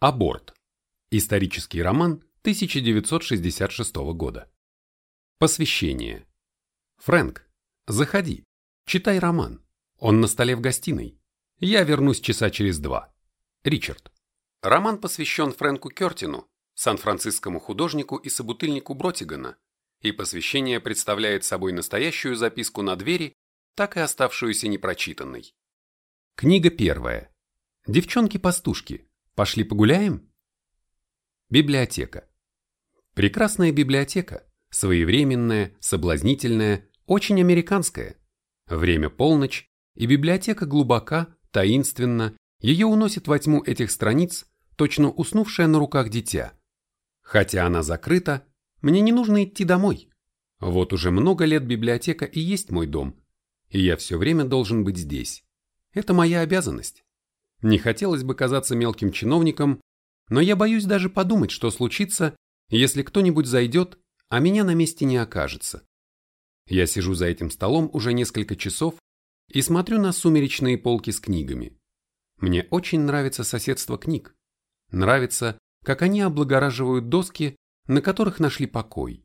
Аборт. Исторический роман 1966 года. Посвящение. Фрэнк, заходи, читай роман. Он на столе в гостиной. Я вернусь часа через два. Ричард. Роман посвящен Фрэнку Кертину, сан-францискому художнику и собутыльнику Бротигана, и посвящение представляет собой настоящую записку на двери, так и оставшуюся непрочитанной. Книга первая. Девчонки-пастушки, пошли погуляем? Библиотека. Прекрасная библиотека, своевременная, соблазнительная, очень американская. Время полночь, и библиотека глубока, таинственна, ее уносит во тьму этих страниц, точно уснувшая на руках дитя. Хотя она закрыта, мне не нужно идти домой. Вот уже много лет библиотека и есть мой дом, и я все время должен быть здесь. Это моя обязанность. Не хотелось бы казаться мелким чиновником, но я боюсь даже подумать, что случится, если кто-нибудь зайдет, а меня на месте не окажется. Я сижу за этим столом уже несколько часов и смотрю на сумеречные полки с книгами. Мне очень нравится соседство книг. Нравится, как они облагораживают доски, на которых нашли покой.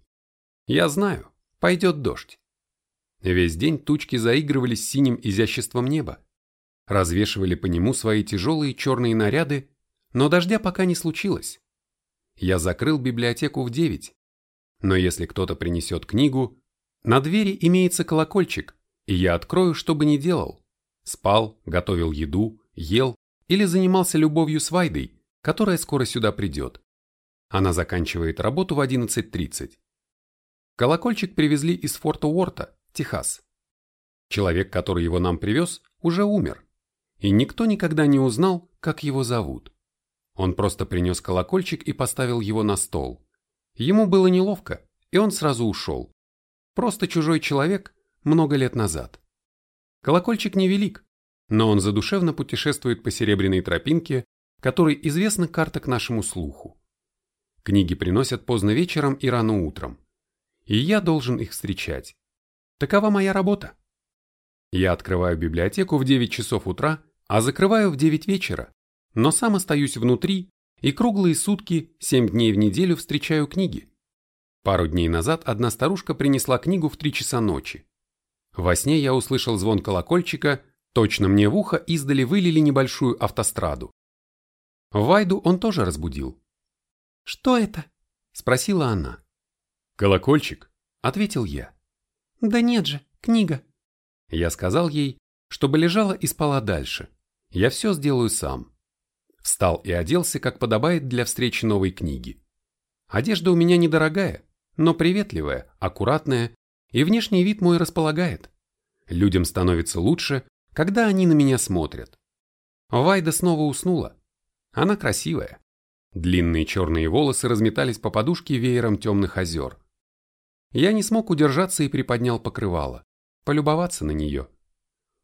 Я знаю, пойдет дождь. Весь день тучки заигрывались синим изяществом неба, развешивали по нему свои тяжелые черные наряды, но дождя пока не случилось. Я закрыл библиотеку в девять, но если кто-то принесет книгу, на двери имеется колокольчик, и я открою, что бы ни делал. Спал, готовил еду, ел или занимался любовью с Вайдой, которая скоро сюда придет. Она заканчивает работу в 11.30. Колокольчик привезли из форта Уорта, Техас. Человек, который его нам привез, уже умер, и никто никогда не узнал, как его зовут. Он просто принес колокольчик и поставил его на стол. Ему было неловко, и он сразу ушел. Просто чужой человек много лет назад. Колокольчик невелик, но он задушевно путешествует по серебряной тропинке, которой известна карта к нашему слуху. Книги приносят поздно вечером и рано утром. И я должен их встречать. Такова моя работа. Я открываю библиотеку в 9 часов утра, а закрываю в 9 вечера, но сам остаюсь внутри и круглые сутки, 7 дней в неделю встречаю книги. Пару дней назад одна старушка принесла книгу в 3 часа ночи. Во сне я услышал звон колокольчика, точно мне в ухо издали вылили небольшую автостраду. Вайду он тоже разбудил. «Что это?» – спросила она. «Колокольчик», – ответил я. «Да нет же, книга». Я сказал ей, чтобы лежала и спала дальше. Я все сделаю сам. Встал и оделся, как подобает для встречи новой книги. Одежда у меня недорогая, но приветливая, аккуратная, и внешний вид мой располагает. Людям становится лучше, когда они на меня смотрят. Вайда снова уснула. Она красивая. Длинные черные волосы разметались по подушке веером темных озер. Я не смог удержаться и приподнял покрывало, полюбоваться на нее.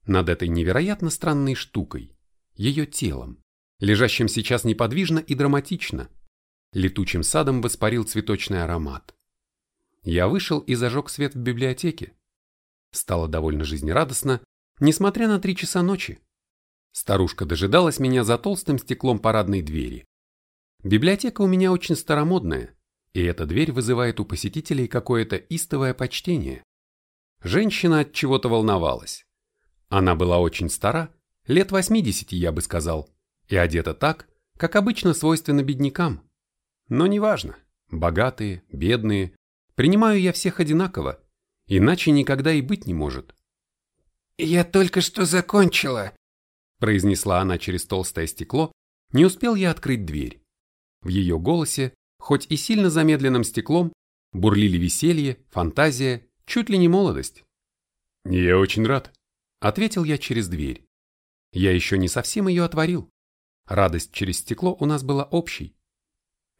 Над этой невероятно странной штукой, ее телом, лежащим сейчас неподвижно и драматично, летучим садом воспарил цветочный аромат. Я вышел и зажег свет в библиотеке. Стало довольно жизнерадостно, несмотря на три часа ночи. Старушка дожидалась меня за толстым стеклом парадной двери. Библиотека у меня очень старомодная, и эта дверь вызывает у посетителей какое-то истовое почтение. Женщина от чего-то волновалась. Она была очень стара, лет 80, я бы сказал, и одета так, как обычно свойственно беднякам. Но неважно, богатые, бедные, Принимаю я всех одинаково, иначе никогда и быть не может. «Я только что закончила», – произнесла она через толстое стекло, не успел я открыть дверь. В ее голосе, хоть и сильно замедленным стеклом, бурлили веселье, фантазия, чуть ли не молодость. «Я очень рад», – ответил я через дверь. Я еще не совсем ее отворил. Радость через стекло у нас была общей.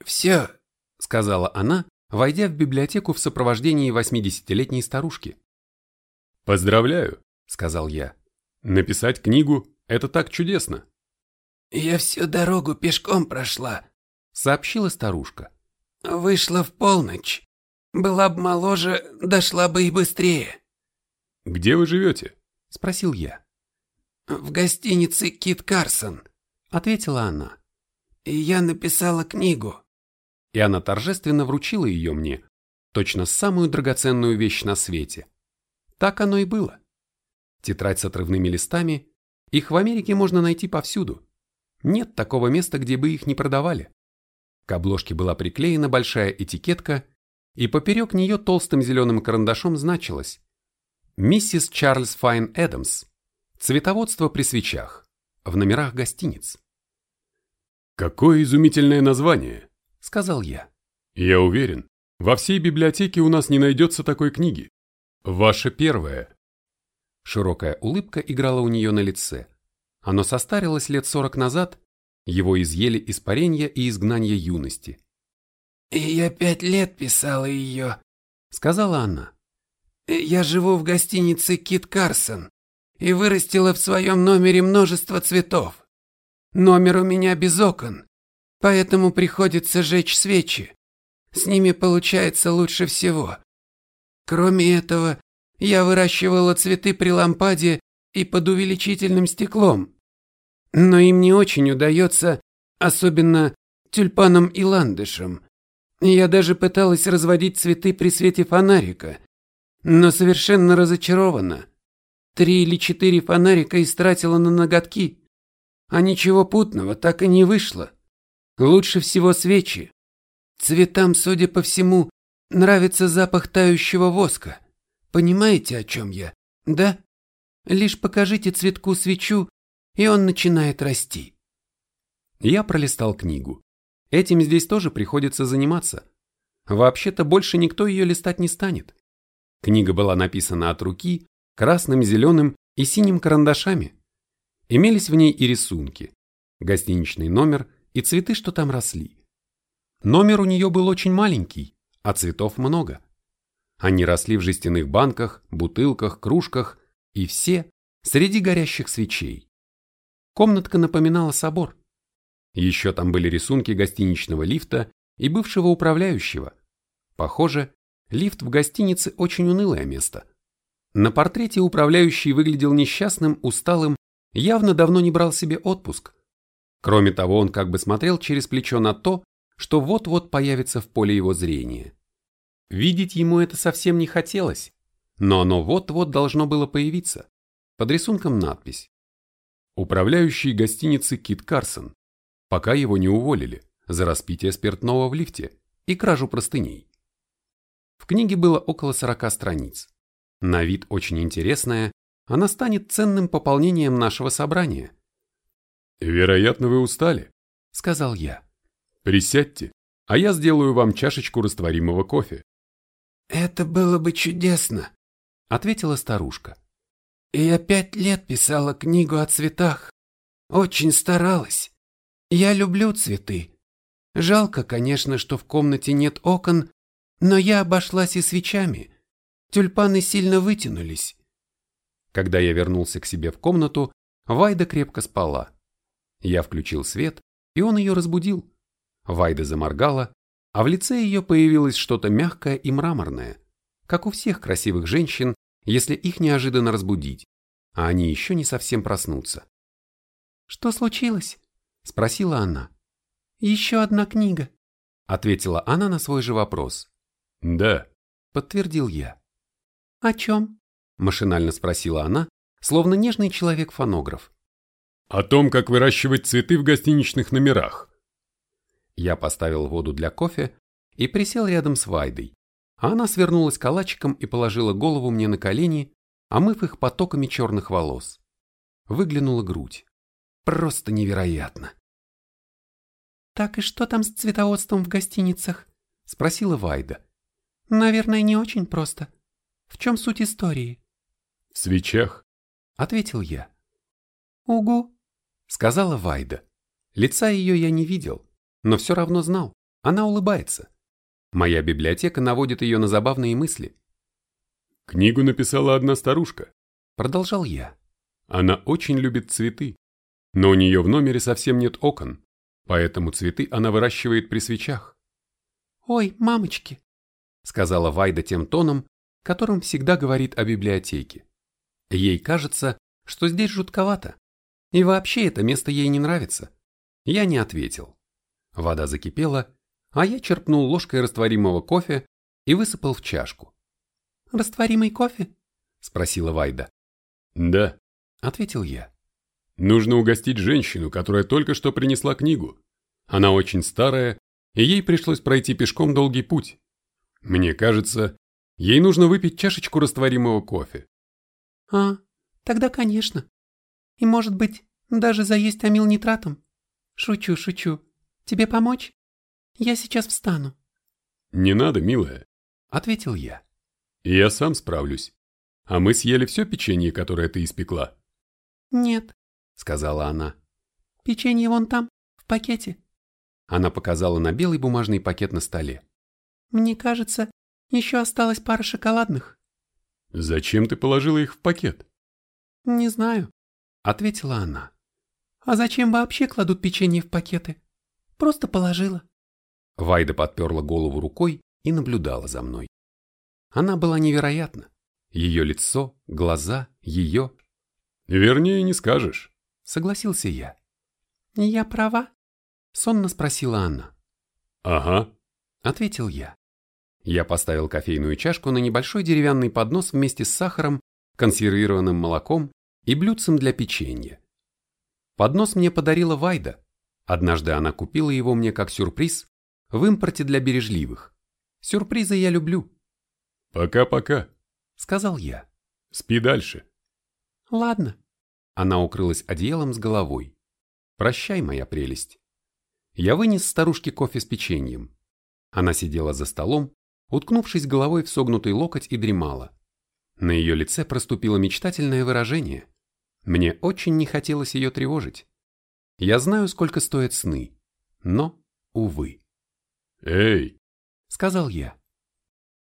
«Все», – сказала она, войдя в библиотеку в сопровождении 80-летней старушки. «Поздравляю», — сказал я. «Написать книгу — это так чудесно». «Я всю дорогу пешком прошла», — сообщила старушка. «Вышла в полночь. Была бы моложе, дошла бы и быстрее». «Где вы живете?» — спросил я. «В гостинице Кит Карсон», — ответила она. и я написала книгу». И она торжественно вручила ее мне, точно самую драгоценную вещь на свете. Так оно и было. Тетрадь с отрывными листами, их в Америке можно найти повсюду. Нет такого места, где бы их не продавали. К обложке была приклеена большая этикетка, и поперек нее толстым зеленым карандашом значилось «Миссис Чарльз Файн Эдамс. Цветоводство при свечах. В номерах гостиниц». «Какое изумительное название!» — сказал я. «Я уверен, во всей библиотеке у нас не найдется такой книги. Ваша первая». Широкая улыбка играла у нее на лице. Оно состарилось лет сорок назад, его изъели испаренья и изгнание юности. «И я пять лет писала ее», — сказала она. «Я живу в гостинице Кит Карсон и вырастила в своем номере множество цветов. Номер у меня без окон, поэтому приходится жечь свечи. С ними получается лучше всего. Кроме этого, я выращивала цветы при лампаде и под увеличительным стеклом. Но им не очень удается, особенно тюльпанам и ландышам. Я даже пыталась разводить цветы при свете фонарика, но совершенно разочарована. Три или четыре фонарика истратила на ноготки, а ничего путного так и не вышло. Лучше всего свечи. Цветам, судя по всему, нравится запах тающего воска. Понимаете, о чем я, да? Лишь покажите цветку свечу, и он начинает расти. Я пролистал книгу. Этим здесь тоже приходится заниматься. Вообще-то больше никто ее листать не станет. Книга была написана от руки, красным, зеленым и синим карандашами. Имелись в ней и рисунки, гостиничный номер и цветы, что там росли. Номер у нее был очень маленький, а цветов много. Они росли в жестяных банках, бутылках, кружках и все среди горящих свечей. Комнатка напоминала собор. Еще там были рисунки гостиничного лифта и бывшего управляющего. Похоже, лифт в гостинице очень унылое место. На портрете управляющий выглядел несчастным, усталым, явно давно не брал себе отпуск. Кроме того, он как бы смотрел через плечо на то, что вот-вот появится в поле его зрения. Видеть ему это совсем не хотелось, но оно вот-вот должно было появиться. Под рисунком надпись. Управляющий гостиницы Кит Карсон, пока его не уволили за распитие спиртного в лифте и кражу простыней. В книге было около 40 страниц. На вид очень интересная, она станет ценным пополнением нашего собрания. «Вероятно, вы устали», — сказал я. Присядьте, а я сделаю вам чашечку растворимого кофе. Это было бы чудесно, ответила старушка. Я пять лет писала книгу о цветах. Очень старалась. Я люблю цветы. Жалко, конечно, что в комнате нет окон, но я обошлась и свечами. Тюльпаны сильно вытянулись. Когда я вернулся к себе в комнату, Вайда крепко спала. Я включил свет, и он ее разбудил. Вайда заморгала, а в лице ее появилось что-то мягкое и мраморное, как у всех красивых женщин, если их неожиданно разбудить, а они еще не совсем проснутся. «Что случилось?» – спросила она. «Еще одна книга», – ответила она на свой же вопрос. «Да», – подтвердил я. «О чем?» – машинально спросила она, словно нежный человек-фонограф. «О том, как выращивать цветы в гостиничных номерах», я поставил воду для кофе и присел рядом с Вайдой, а она свернулась калачиком и положила голову мне на колени, омыв их потоками черных волос. Выглянула грудь. Просто невероятно. «Так и что там с цветоводством в гостиницах?» – спросила Вайда. «Наверное, не очень просто. В чем суть истории?» «В свечах», – ответил я. «Угу», – сказала Вайда. Лица ее я не видел, но все равно знал, она улыбается. Моя библиотека наводит ее на забавные мысли. «Книгу написала одна старушка», — продолжал я. «Она очень любит цветы, но у нее в номере совсем нет окон, поэтому цветы она выращивает при свечах». «Ой, мамочки», — сказала Вайда тем тоном, которым всегда говорит о библиотеке. Ей кажется, что здесь жутковато. И вообще это место ей не нравится. Я не ответил. Вода закипела, а я черпнул ложкой растворимого кофе и высыпал в чашку. «Растворимый кофе?» – спросила Вайда. «Да», – ответил я. «Нужно угостить женщину, которая только что принесла книгу. Она очень старая, и ей пришлось пройти пешком долгий путь. Мне кажется, ей нужно выпить чашечку растворимого кофе». «А, тогда конечно. И, может быть, даже заесть амилнитратом? Шучу, шучу. Тебе помочь? Я сейчас встану». «Не надо, милая», — ответил я. «Я сам справлюсь. А мы съели все печенье, которое ты испекла?» «Нет», — сказала она. «Печенье вон там, в пакете». Она показала на белый бумажный пакет на столе. «Мне кажется, еще осталась пара шоколадных». «Зачем ты положила их в пакет?» «Не знаю», — ответила она. «А зачем вообще кладут печенье в пакеты? Просто положила». Вайда подперла голову рукой и наблюдала за мной. Она была невероятна. Ее лицо, глаза, ее... «Вернее, не скажешь», — согласился я. «Я права?» — сонно спросила она. «Ага», — ответил я. Я поставил кофейную чашку на небольшой деревянный поднос вместе с сахаром, консервированным молоком и блюдцем для печенья. Поднос мне подарила Вайда. Однажды она купила его мне как сюрприз в импорте для бережливых. Сюрпризы я люблю. «Пока-пока», — сказал я. «Спи дальше». «Ладно». Она укрылась одеялом с головой. «Прощай, моя прелесть». Я вынес старушке кофе с печеньем. Она сидела за столом, уткнувшись головой в согнутый локоть и дремала. На ее лице проступило мечтательное выражение. Мне очень не хотелось ее тревожить. Я знаю, сколько стоят сны, но, увы. «Эй!» — сказал я.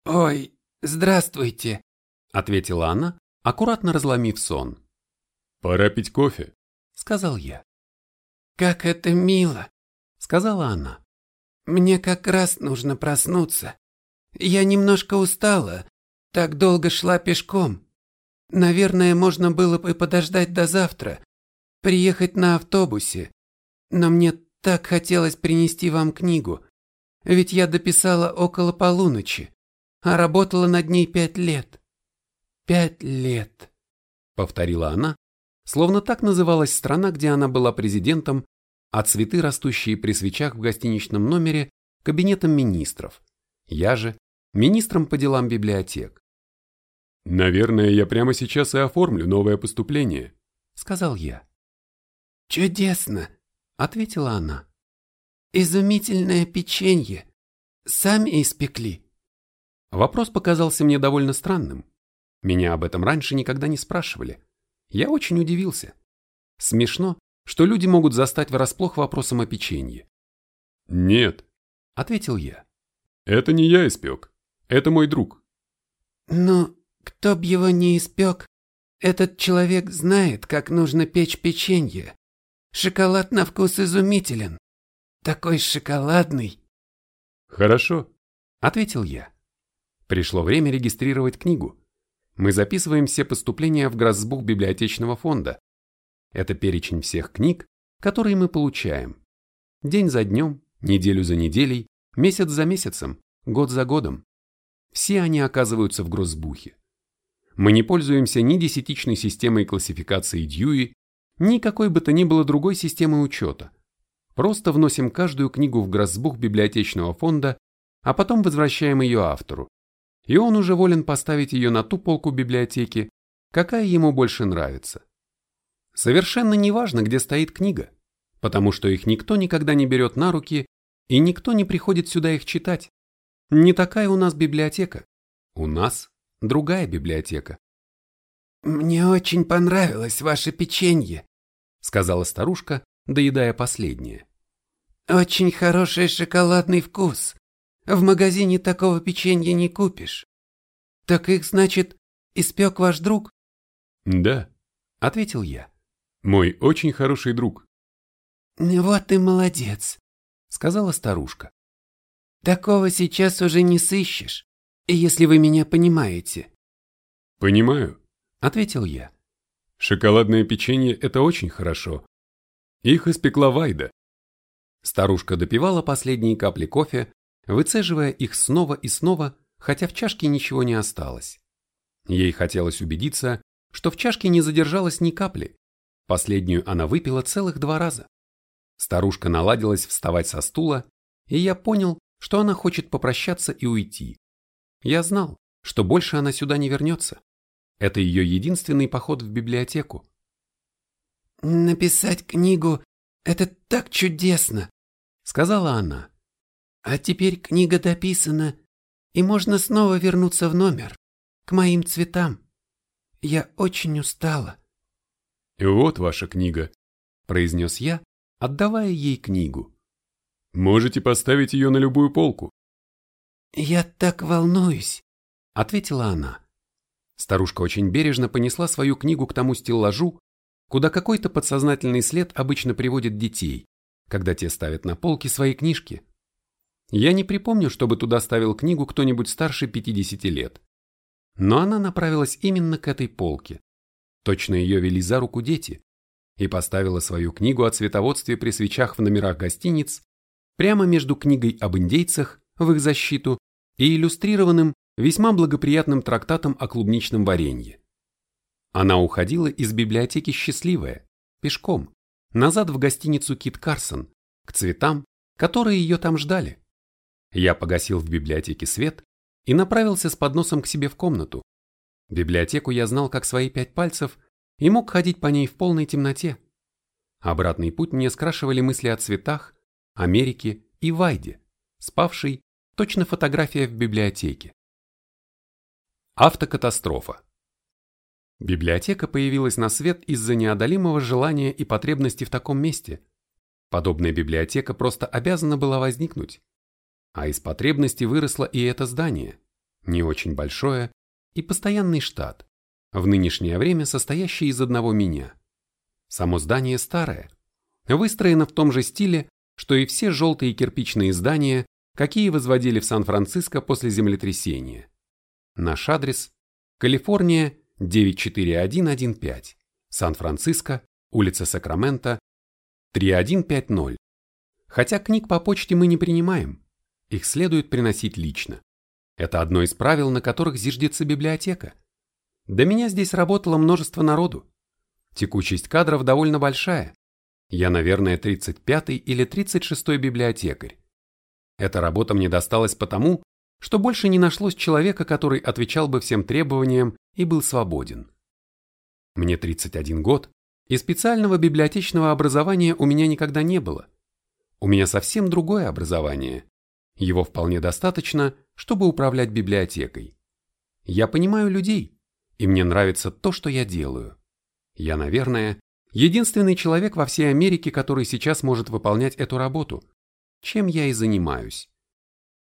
«Ой, здравствуйте!» — ответила она, аккуратно разломив сон. «Пора пить кофе», — сказал я. «Как это мило!» — сказала она. «Мне как раз нужно проснуться. Я немножко устала, так долго шла пешком. Наверное, можно было бы подождать до завтра, приехать на автобусе. Но мне так хотелось принести вам книгу, ведь я дописала около полуночи, а работала над ней пять лет. Пять лет, повторила она, словно так называлась страна, где она была президентом, а цветы, растущие при свечах в гостиничном номере, кабинетом министров. Я же министром по делам библиотек. «Наверное, я прямо сейчас и оформлю новое поступление», — сказал я. «Чудесно», — ответила она. «Изумительное печенье. Сами испекли». Вопрос показался мне довольно странным. Меня об этом раньше никогда не спрашивали. Я очень удивился. Смешно, что люди могут застать врасплох вопросом о печенье. «Нет», — ответил я. «Это не я испек. Это мой друг». «Ну, кто б его не испек, этот человек знает, как нужно печь печенье. Шоколад на вкус изумителен. Такой шоколадный. Хорошо, ответил я. Пришло время регистрировать книгу. Мы записываем все поступления в Гроссбух библиотечного фонда. Это перечень всех книг, которые мы получаем. День за днем, неделю за неделей, месяц за месяцем, год за годом. Все они оказываются в Гроссбухе. Мы не пользуемся ни десятичной системой классификации Дьюи, ни какой бы то ни было другой системой учета. Просто вносим каждую книгу в гроссбух библиотечного фонда, а потом возвращаем ее автору. И он уже волен поставить ее на ту полку библиотеки, какая ему больше нравится. Совершенно неважно, где стоит книга, потому что их никто никогда не берет на руки, и никто не приходит сюда их читать. Не такая у нас библиотека. У нас другая библиотека. «Мне очень понравилось ваше печенье», — сказала старушка, доедая последнее. «Очень хороший шоколадный вкус. В магазине такого печенья не купишь. Так их, значит, испек ваш друг?» «Да», — ответил я. «Мой очень хороший друг». «Вот и молодец», — сказала старушка. «Такого сейчас уже не сыщешь если вы меня понимаете. Понимаю, ответил я. Шоколадное печенье – это очень хорошо. Их испекла Вайда. Старушка допивала последние капли кофе, выцеживая их снова и снова, хотя в чашке ничего не осталось. Ей хотелось убедиться, что в чашке не задержалось ни капли. Последнюю она выпила целых два раза. Старушка наладилась вставать со стула, и я понял, что она хочет попрощаться и уйти. Я знал, что больше она сюда не вернется. Это ее единственный поход в библиотеку. «Написать книгу — это так чудесно», — сказала она. «А теперь книга дописана, и можно снова вернуться в номер, к моим цветам. Я очень устала». «И вот ваша книга», — произнес я, отдавая ей книгу. «Можете поставить ее на любую полку». «Я так волнуюсь», — ответила она. Старушка очень бережно понесла свою книгу к тому стеллажу, куда какой-то подсознательный след обычно приводит детей, когда те ставят на полки свои книжки. Я не припомню, чтобы туда ставил книгу кто-нибудь старше 50 лет. Но она направилась именно к этой полке. Точно ее вели за руку дети. И поставила свою книгу о цветоводстве при свечах в номерах гостиниц прямо между книгой об индейцах в их защиту и иллюстрированным, весьма благоприятным трактатом о клубничном варенье. Она уходила из библиотеки счастливая, пешком, назад в гостиницу Кит Карсон, к цветам, которые ее там ждали. Я погасил в библиотеке свет и направился с подносом к себе в комнату. Библиотеку я знал как свои пять пальцев и мог ходить по ней в полной темноте. Обратный путь мне скрашивали мысли о цветах, Америке и Вайде, спавшей, точно фотография в библиотеке. Автокатастрофа. Библиотека появилась на свет из-за неодолимого желания и потребности в таком месте. Подобная библиотека просто обязана была возникнуть. А из потребности выросло и это здание, не очень большое, и постоянный штат, в нынешнее время состоящий из одного меня. Само здание старое, выстроено в том же стиле, что и все желтые кирпичные здания, какие возводили в Сан-Франциско после землетрясения. Наш адрес – Калифорния, 94115, Сан-Франциско, улица Сакраменто, 3150. Хотя книг по почте мы не принимаем, их следует приносить лично. Это одно из правил, на которых зиждется библиотека. До меня здесь работало множество народу. Текучесть кадров довольно большая. Я, наверное, 35-й или 36-й библиотекарь. Эта работа мне досталась потому, что больше не нашлось человека, который отвечал бы всем требованиям и был свободен. Мне 31 год, и специального библиотечного образования у меня никогда не было. У меня совсем другое образование. Его вполне достаточно, чтобы управлять библиотекой. Я понимаю людей, и мне нравится то, что я делаю. Я, наверное, единственный человек во всей Америке, который сейчас может выполнять эту работу, чем я и занимаюсь.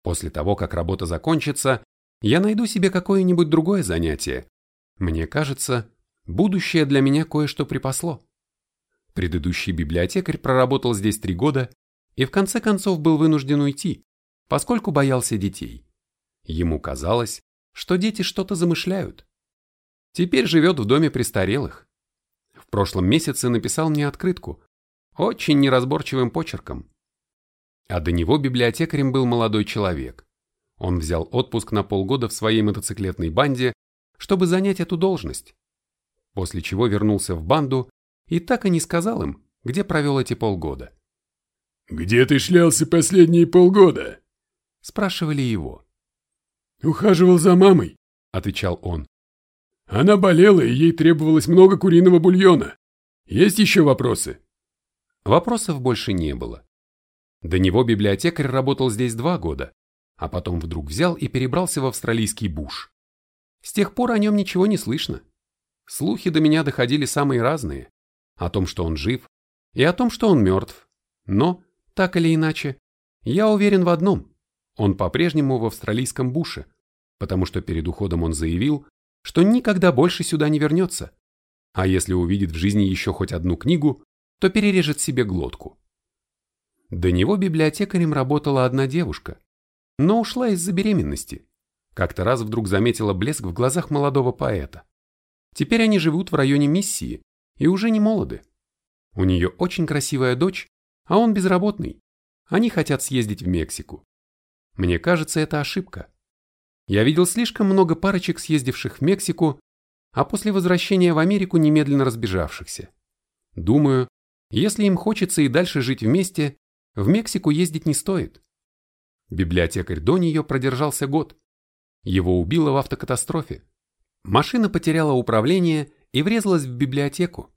После того, как работа закончится, я найду себе какое-нибудь другое занятие. Мне кажется, будущее для меня кое-что припасло. Предыдущий библиотекарь проработал здесь три года и в конце концов был вынужден уйти, поскольку боялся детей. Ему казалось, что дети что-то замышляют. Теперь живет в доме престарелых. В прошлом месяце написал мне открытку, очень неразборчивым почерком. А до него библиотекарем был молодой человек. Он взял отпуск на полгода в своей мотоциклетной банде, чтобы занять эту должность. После чего вернулся в банду и так и не сказал им, где провел эти полгода. «Где ты шлялся последние полгода?» Спрашивали его. «Ухаживал за мамой», — отвечал он. «Она болела, и ей требовалось много куриного бульона. Есть еще вопросы?» Вопросов больше не было. До него библиотекарь работал здесь два года, а потом вдруг взял и перебрался в австралийский буш. С тех пор о нем ничего не слышно. Слухи до меня доходили самые разные. О том, что он жив, и о том, что он мертв. Но, так или иначе, я уверен в одном. Он по-прежнему в австралийском буше, потому что перед уходом он заявил, что никогда больше сюда не вернется. А если увидит в жизни еще хоть одну книгу, то перережет себе глотку. До него библиотекарем работала одна девушка, но ушла из-за беременности. Как-то раз вдруг заметила блеск в глазах молодого поэта. Теперь они живут в районе Миссии и уже не молоды. У нее очень красивая дочь, а он безработный. Они хотят съездить в Мексику. Мне кажется, это ошибка. Я видел слишком много парочек, съездивших в Мексику, а после возвращения в Америку немедленно разбежавшихся. Думаю, если им хочется и дальше жить вместе, в Мексику ездить не стоит. Библиотекарь до нее продержался год. Его убило в автокатастрофе. Машина потеряла управление и врезалась в библиотеку.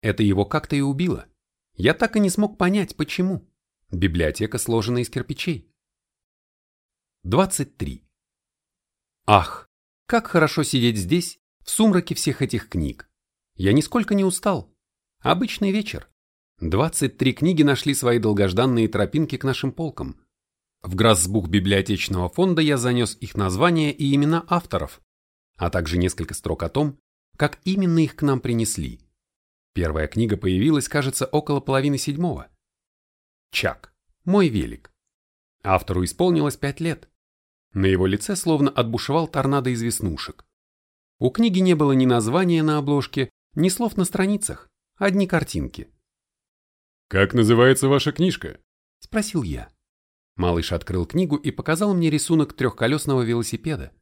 Это его как-то и убило. Я так и не смог понять, почему. Библиотека сложена из кирпичей. 23. Ах, как хорошо сидеть здесь, в сумраке всех этих книг. Я нисколько не устал. Обычный вечер. 23 книги нашли свои долгожданные тропинки к нашим полкам. В Грассбух библиотечного фонда я занес их названия и имена авторов, а также несколько строк о том, как именно их к нам принесли. Первая книга появилась, кажется, около половины седьмого. Чак. Мой велик. Автору исполнилось пять лет. На его лице словно отбушевал торнадо из веснушек. У книги не было ни названия на обложке, ни слов на страницах, одни картинки. «Как называется ваша книжка?» – спросил я. Малыш открыл книгу и показал мне рисунок трехколесного велосипеда.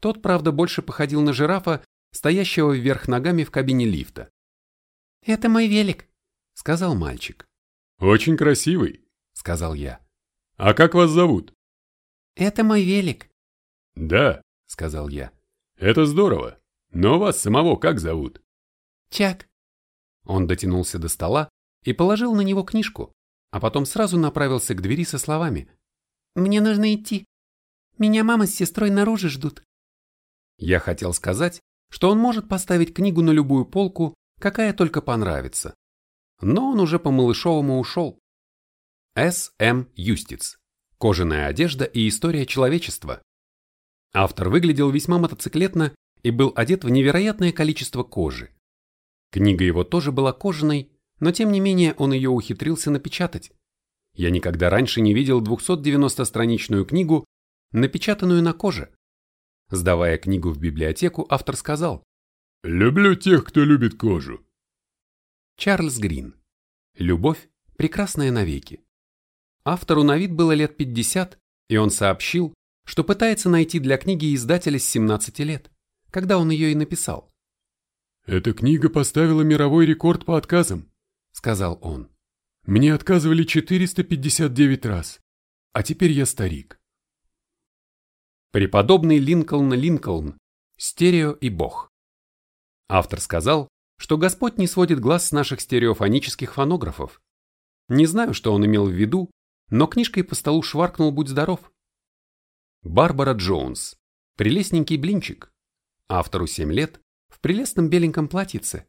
Тот, правда, больше походил на жирафа, стоящего вверх ногами в кабине лифта. «Это мой велик», — сказал мальчик. «Очень красивый», — сказал я. «А как вас зовут?» «Это мой велик». «Да», — сказал я. «Это здорово. Но вас самого как зовут?» «Чак». Он дотянулся до стола и положил на него книжку, а потом сразу направился к двери со словами. «Мне нужно идти. Меня мама с сестрой наружу ждут». Я хотел сказать, что он может поставить книгу на любую полку, какая только понравится. Но он уже по-малышовому ушел. С. М. Юстиц. Кожаная одежда и история человечества. Автор выглядел весьма мотоциклетно и был одет в невероятное количество кожи. Книга его тоже была кожаной, но тем не менее он ее ухитрился напечатать. Я никогда раньше не видел 290-страничную книгу, напечатанную на коже. Сдавая книгу в библиотеку, автор сказал «Люблю тех, кто любит кожу». Чарльз Грин. Любовь – прекрасная навеки. Автору на вид было лет 50, и он сообщил, что пытается найти для книги издателя с 17 лет, когда он ее и написал. «Эта книга поставила мировой рекорд по отказам», — сказал он. «Мне отказывали 459 раз, а теперь я старик». Преподобный Линкольн Линкольн, стерео и бог. Автор сказал, что Господь не сводит глаз с наших стереофонических фонографов. Не знаю, что он имел в виду, но книжкой по столу шваркнул «Будь здоров». Барбара Джонс. Прелестненький блинчик. Автору 7 лет, в прелестном беленьком платьице.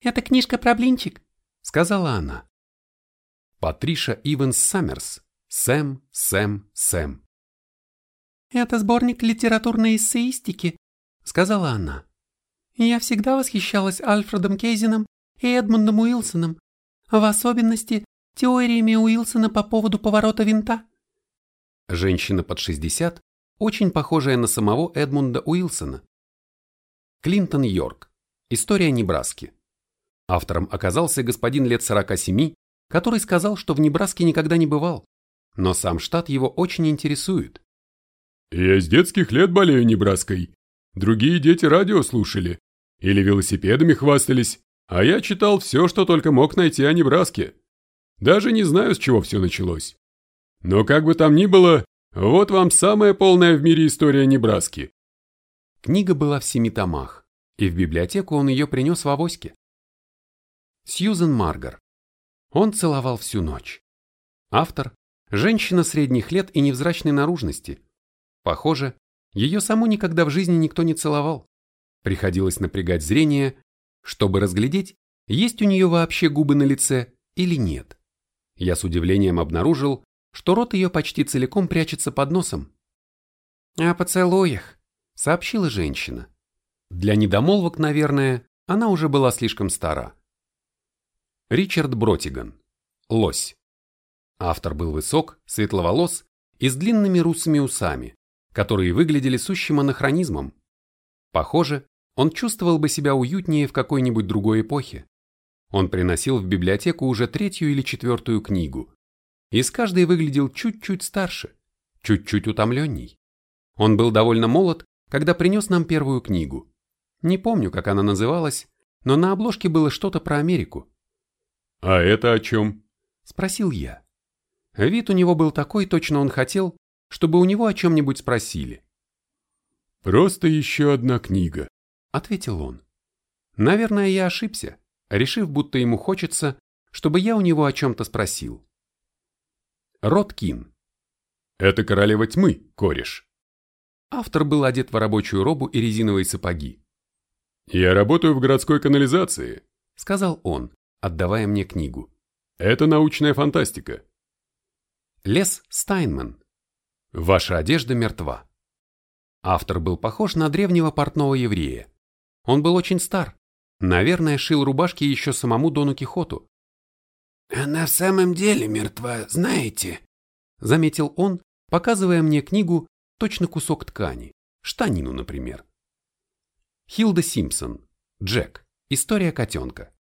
«Это книжка про блинчик», — сказала она. Патриша Иванс Саммерс. Сэм, Сэм, Сэм. «Это сборник литературной эссеистики», — сказала она. «Я всегда восхищалась Альфредом Кейзином и Эдмундом Уилсоном, в особенности теориями Уилсона по поводу поворота винта». Женщина под 60, очень похожая на самого Эдмунда Уилсона. Клинтон Йорк. История Небраски. Автором оказался господин лет 47, который сказал, что в Небраске никогда не бывал, но сам штат его очень интересует. Я с детских лет болею Небраской. Другие дети радио слушали. Или велосипедами хвастались. А я читал все, что только мог найти о Небраске. Даже не знаю, с чего все началось. Но как бы там ни было, вот вам самая полная в мире история Небраски. Книга была в семи томах, и в библиотеку он ее принес в авоське. Сьюзен Маргар. Он целовал всю ночь. Автор – женщина средних лет и невзрачной наружности – Похоже, ее саму никогда в жизни никто не целовал. Приходилось напрягать зрение, чтобы разглядеть, есть у нее вообще губы на лице или нет. Я с удивлением обнаружил, что рот ее почти целиком прячется под носом. «О поцелуях», — сообщила женщина. Для недомолвок, наверное, она уже была слишком стара. Ричард Бротиган. Лось. Автор был высок, светловолос и с длинными русыми усами которые выглядели сущим анахронизмом. Похоже, он чувствовал бы себя уютнее в какой-нибудь другой эпохе. Он приносил в библиотеку уже третью или четвертую книгу. и с каждой выглядел чуть-чуть старше, чуть-чуть утомленней. Он был довольно молод, когда принес нам первую книгу. Не помню, как она называлась, но на обложке было что-то про Америку. «А это о чем?» – спросил я. Вид у него был такой, точно он хотел, чтобы у него о чем-нибудь спросили. «Просто еще одна книга», — ответил он. Наверное, я ошибся, решив, будто ему хочется, чтобы я у него о чем-то спросил. Роткин. Это королева тьмы, кореш. Автор был одет в рабочую робу и резиновые сапоги. «Я работаю в городской канализации», — сказал он, отдавая мне книгу. «Это научная фантастика». Лес Стайнман. Ваша одежда мертва. Автор был похож на древнего портного еврея. Он был очень стар. Наверное, шил рубашки еще самому Дону Кихоту. «Она в самом деле мертва, знаете?» Заметил он, показывая мне книгу точно кусок ткани, штанину, например. Хилда Симпсон, Джек, история котенка.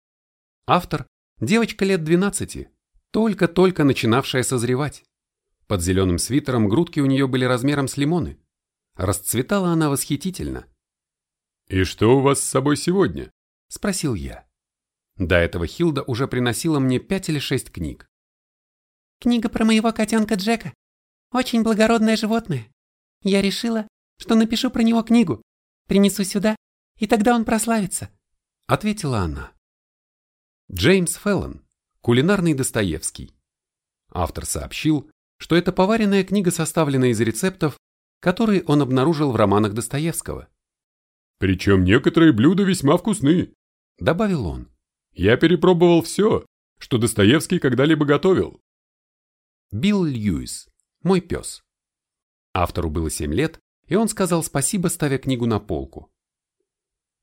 Автор – девочка лет 12, только-только начинавшая созревать. Под зеленым свитером грудки у нее были размером с лимоны. Расцветала она восхитительно. «И что у вас с собой сегодня?» – спросил я. До этого Хилда уже приносила мне пять или шесть книг. «Книга про моего котенка Джека. Очень благородное животное. Я решила, что напишу про него книгу, принесу сюда, и тогда он прославится», – ответила она. Джеймс Феллон, кулинарный Достоевский. Автор сообщил, что это поваренная книга составлена из рецептов, которые он обнаружил в романах Достоевского. «Причем некоторые блюда весьма вкусны», — добавил он. «Я перепробовал все, что Достоевский когда-либо готовил». Билл Льюис, мой пес. Автору было семь лет, и он сказал спасибо, ставя книгу на полку.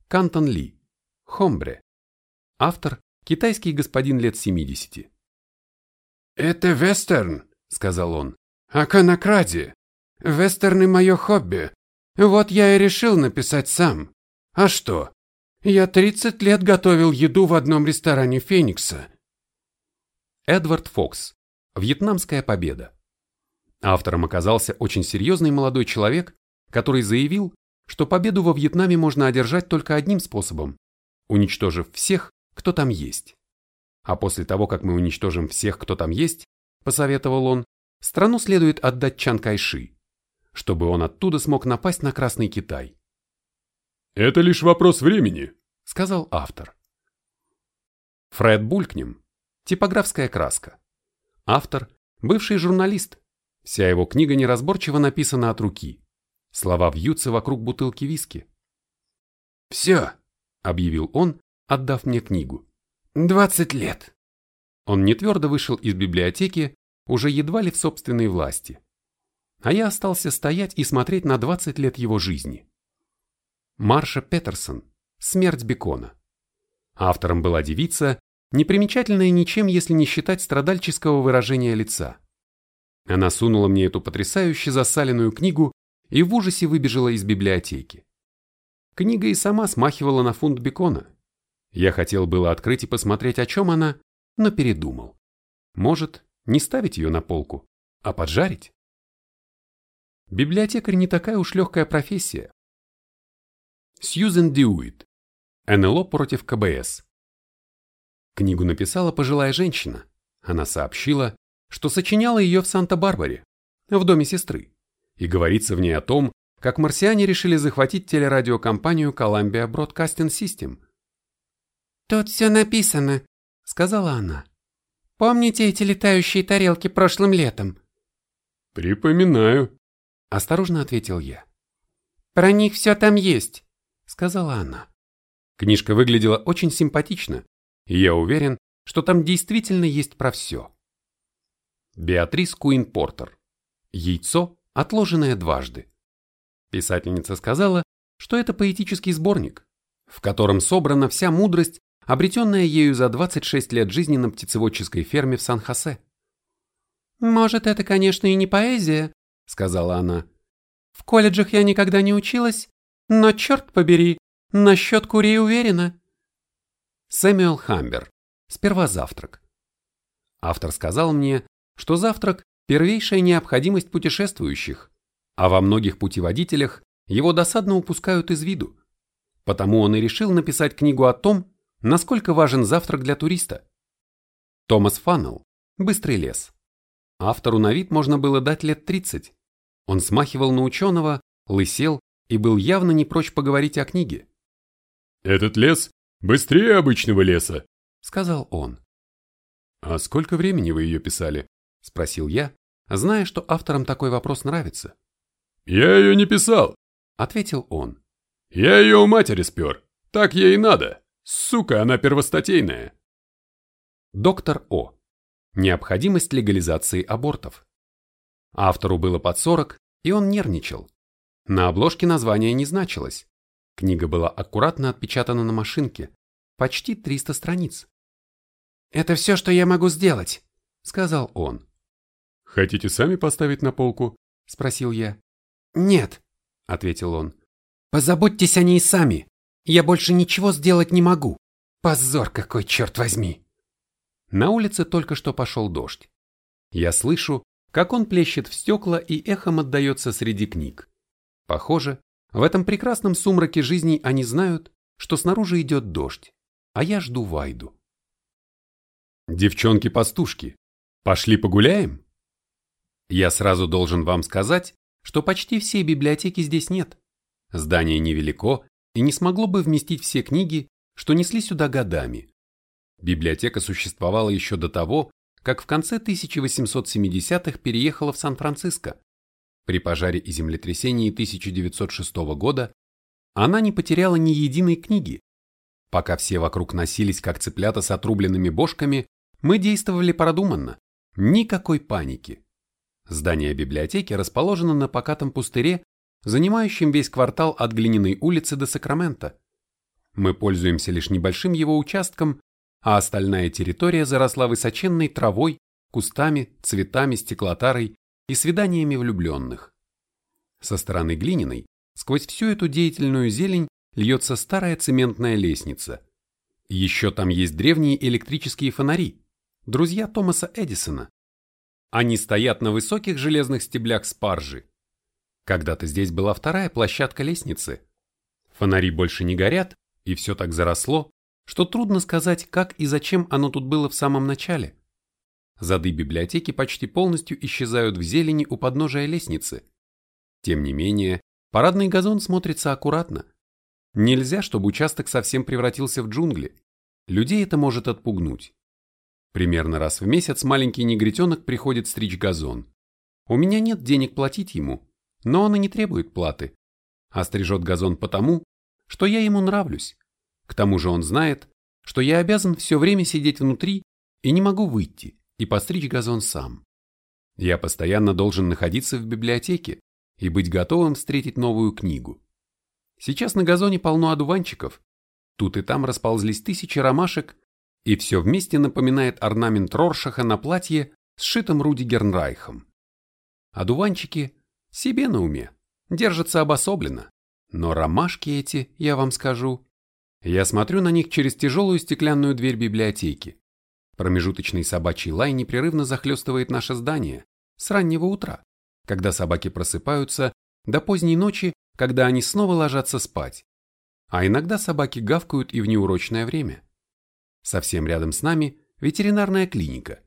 Кантон Ли, Хомбре. Автор – китайский господин лет 70. «Это вестерн», — сказал он. «О конокраде. Вестерны — мое хобби. Вот я и решил написать сам. А что? Я 30 лет готовил еду в одном ресторане Феникса». Эдвард Фокс. Вьетнамская победа. Автором оказался очень серьезный молодой человек, который заявил, что победу во Вьетнаме можно одержать только одним способом – уничтожив всех, кто там есть. А после того, как мы уничтожим всех, кто там есть, посоветовал он, страну следует отдать Чан Кайши, чтобы он оттуда смог напасть на Красный Китай. «Это лишь вопрос времени», — сказал автор. Фред Булькнем, типографская краска. Автор – бывший журналист. Вся его книга неразборчиво написана от руки. Слова вьются вокруг бутылки виски. «Все», — объявил он, отдав мне книгу. «Двадцать лет». Он не твердо вышел из библиотеки, уже едва ли в собственной власти. А я остался стоять и смотреть на 20 лет его жизни. Марша Петерсон «Смерть Бекона». Автором была девица, непримечательная ничем, если не считать страдальческого выражения лица. Она сунула мне эту потрясающе засаленную книгу и в ужасе выбежала из библиотеки. Книга и сама смахивала на фунт бекона. Я хотел было открыть и посмотреть, о чем она, но передумал. Может, не ставить ее на полку, а поджарить? Библиотекарь не такая уж легкая профессия. Сьюзен Дьюит. НЛО против КБС. Книгу написала пожилая женщина. Она сообщила, что сочиняла ее в Санта-Барбаре, в доме сестры, и говорится в ней о том, как марсиане решили захватить телерадиокомпанию Columbia Broadcasting System. «Тут все написано», — сказала она. «Помните эти летающие тарелки прошлым летом?» «Припоминаю», — осторожно ответил я. «Про них все там есть», — сказала она. Книжка выглядела очень симпатично, и я уверен, что там действительно есть про все. Беатрис Куин Портер. Яйцо, отложенное дважды. Писательница сказала, что это поэтический сборник, в котором собрана вся мудрость обретенная ею за 26 лет жизни на птицеводческой ферме в Сан-Хосе. «Может, это, конечно, и не поэзия», — сказала она. «В колледжах я никогда не училась, но, черт побери, насчет курей уверена». Сэмюэл Хамбер. Сперва завтрак. Автор сказал мне, что завтрак – первейшая необходимость путешествующих, а во многих путеводителях его досадно упускают из виду. Потому он и решил написать книгу о том, насколько важен завтрак для туриста. Томас Фаннелл «Быстрый лес». Автору на вид можно было дать лет 30. Он смахивал на ученого, лысел и был явно не прочь поговорить о книге. «Этот лес быстрее обычного леса», — сказал он. «А сколько времени вы ее писали?» — спросил я, зная, что авторам такой вопрос нравится. «Я ее не писал», — ответил он. «Я ее у матери спер. Так ей и надо. Сука, она первостатейная». Доктор О. Необходимость легализации абортов. Автору было под 40, и он нервничал. На обложке название не значилось. Книга была аккуратно отпечатана на машинке. Почти 300 страниц. «Это все, что я могу сделать», — сказал он. «Хотите сами поставить на полку?» — спросил я. «Нет», — ответил он. «Позаботьтесь о ней сами. Я больше ничего сделать не могу. Позор какой, черт возьми!» На улице только что пошел дождь. Я слышу, как он плещет в стекла и эхом отдается среди книг. Похоже, в этом прекрасном сумраке жизни они знают, что снаружи идет дождь, а я жду Вайду. Девчонки-пастушки, пошли погуляем? Я сразу должен вам сказать, что почти всей библиотеки здесь нет. Здание невелико и не смогло бы вместить все книги, что несли сюда годами. Библиотека существовала еще до того, как в конце 1870-х переехала в Сан-Франциско. При пожаре и землетрясении 1906 года она не потеряла ни единой книги. Пока все вокруг носились как цыплята с отрубленными бошками, мы действовали продуманно. Никакой паники. Здание библиотеки расположено на покатом пустыре, занимающем весь квартал от Глиняной улицы до Сакрамента. Мы пользуемся лишь небольшим его участком, а остальная территория заросла высоченной травой, кустами, цветами, стеклотарой и свиданиями влюбленных. Со стороны Глининой, сквозь всю эту деятельную зелень, льется старая цементная лестница. Еще там есть древние электрические фонари, друзья Томаса Эдисона. Они стоят на высоких железных стеблях спаржи. Когда-то здесь была вторая площадка лестницы. Фонари больше не горят, и все так заросло, что трудно сказать, как и зачем оно тут было в самом начале. Зады библиотеки почти полностью исчезают в зелени у подножия лестницы. Тем не менее, парадный газон смотрится аккуратно. Нельзя, чтобы участок совсем превратился в джунгли. Людей это может отпугнуть. Примерно раз в месяц маленький негритенок приходит стричь газон. У меня нет денег платить ему, но он и не требует платы. А стрижет газон потому, что я ему нравлюсь. К тому же он знает, что я обязан все время сидеть внутри и не могу выйти и постричь газон сам. Я постоянно должен находиться в библиотеке и быть готовым встретить новую книгу. Сейчас на газоне полно одуванчиков. Тут и там расползлись тысячи ромашек, и все вместе напоминает орнамент Роршаха на платье, сшитом Руди Гернрайхом. Одуванчики себе на уме, держатся обособленно, но ромашки эти, я вам скажу, я смотрю на них через тяжелую стеклянную дверь библиотеки. Промежуточный собачий лай непрерывно захлестывает наше здание с раннего утра, когда собаки просыпаются, до поздней ночи, когда они снова ложатся спать. А иногда собаки гавкают и в неурочное время. Совсем рядом с нами ветеринарная клиника.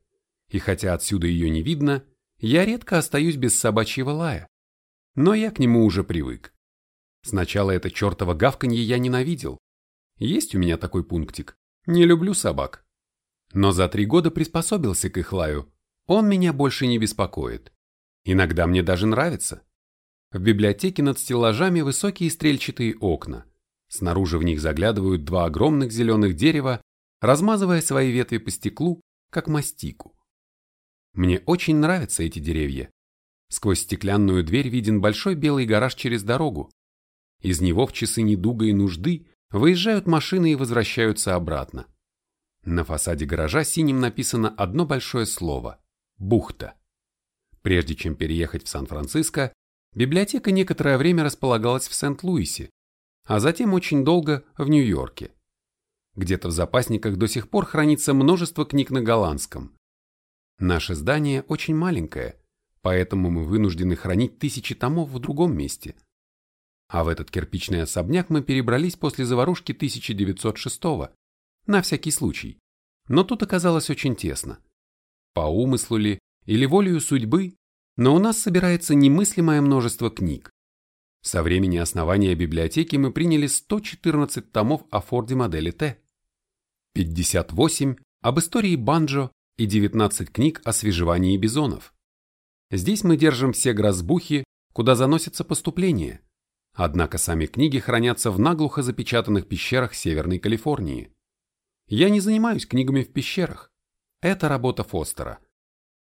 И хотя отсюда ее не видно, я редко остаюсь без собачьего лая. Но я к нему уже привык. Сначала это чертово гавканье я ненавидел. Есть у меня такой пунктик. Не люблю собак. Но за три года приспособился к их лаю. Он меня больше не беспокоит. Иногда мне даже нравится. В библиотеке над стеллажами высокие стрельчатые окна. Снаружи в них заглядывают два огромных зеленых дерева, размазывая свои ветви по стеклу, как мастику. Мне очень нравятся эти деревья. Сквозь стеклянную дверь виден большой белый гараж через дорогу. Из него в часы недуга и нужды выезжают машины и возвращаются обратно. На фасаде гаража синим написано одно большое слово – «Бухта». Прежде чем переехать в Сан-Франциско, библиотека некоторое время располагалась в Сент-Луисе, а затем очень долго в Нью-Йорке. Где-то в запасниках до сих пор хранится множество книг на голландском. Наше здание очень маленькое, поэтому мы вынуждены хранить тысячи томов в другом месте. А в этот кирпичный особняк мы перебрались после заварушки 1906 на всякий случай. Но тут оказалось очень тесно. По умыслу ли или волею судьбы, но у нас собирается немыслимое множество книг. Со времени основания библиотеки мы приняли 114 томов о Форде модели Т, 58 об истории банджо и 19 книг о свежевании бизонов. Здесь мы держим все грозбухи, куда заносятся поступления. Однако сами книги хранятся в наглухо запечатанных пещерах Северной Калифорнии. Я не занимаюсь книгами в пещерах. Это работа Фостера.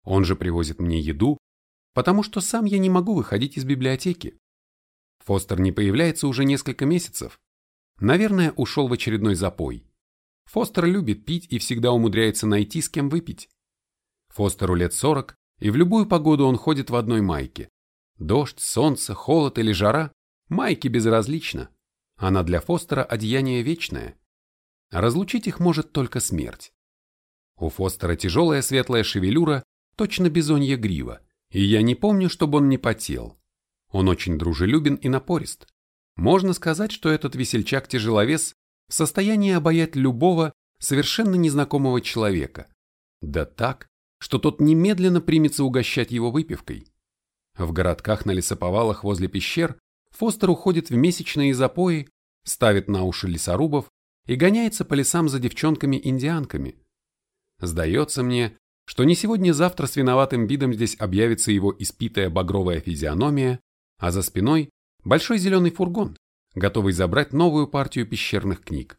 Он же привозит мне еду, потому что сам я не могу выходить из библиотеки. Фостер не появляется уже несколько месяцев. Наверное, ушел в очередной запой. Фостер любит пить и всегда умудряется найти, с кем выпить. Фостеру лет 40, и в любую погоду он ходит в одной майке. Дождь, солнце, холод или жара – майки безразлично. Она для Фостера одеяние вечное. Разлучить их может только смерть. У Фостера тяжелая светлая шевелюра, точно бизонья грива, и я не помню, чтобы он не потел. Он очень дружелюбен и напорист. Можно сказать, что этот весельчак-тяжеловес в состоянии обаять любого, совершенно незнакомого человека. Да так, что тот немедленно примется угощать его выпивкой. В городках на лесоповалах возле пещер Фостер уходит в месячные запои, ставит на уши лесорубов и гоняется по лесам за девчонками-индианками. Сдается мне, что не сегодня-завтра с виноватым видом здесь объявится его испитая багровая физиономия, а за спиной большой зеленый фургон, готовый забрать новую партию пещерных книг.